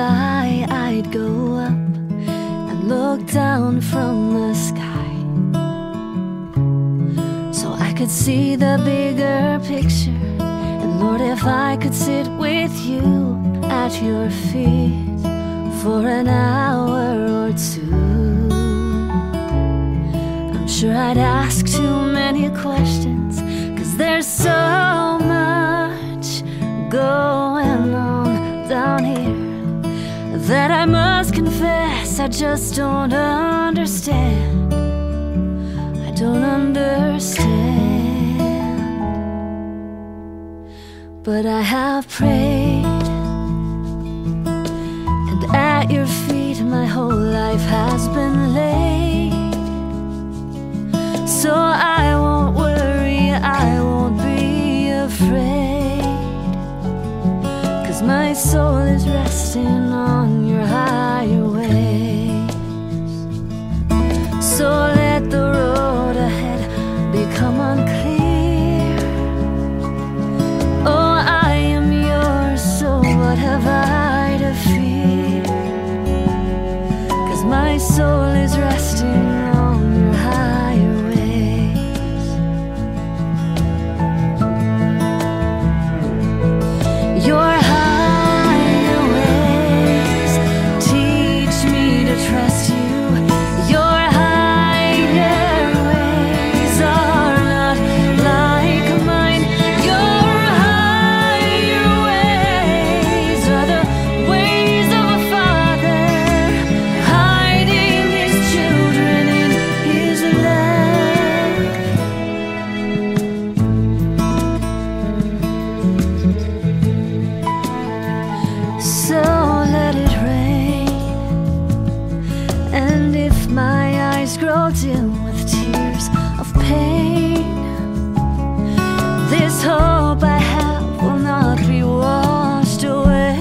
I'd go up and look down from the sky. So I could see the bigger picture. And Lord, if I could sit with you at your feet for an hour or two, I'm sure I'd ask too many questions, cause there's so much going that I must confess I just don't understand. I don't understand. But I have prayed, and at your feet my whole life has been my soul is resting dim with tears of pain, this hope I have will not be washed away.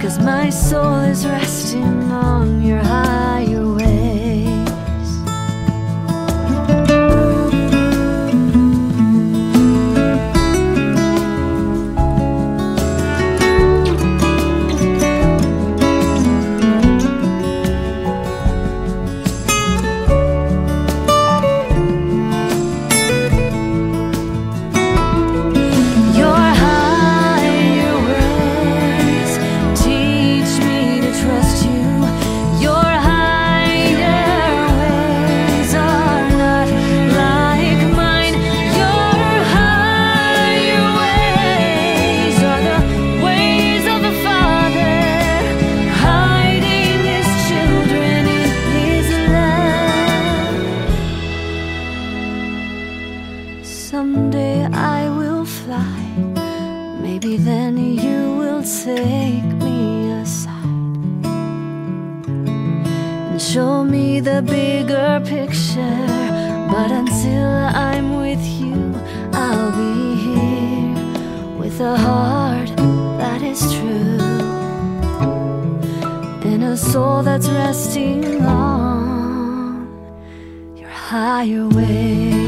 Cause my soul is resting on your higher ways. Someday I will fly. Maybe then you will take me aside and show me the bigger picture. But until I'm with you, I'll be here with a heart that is true and a soul that's resting on your higher way.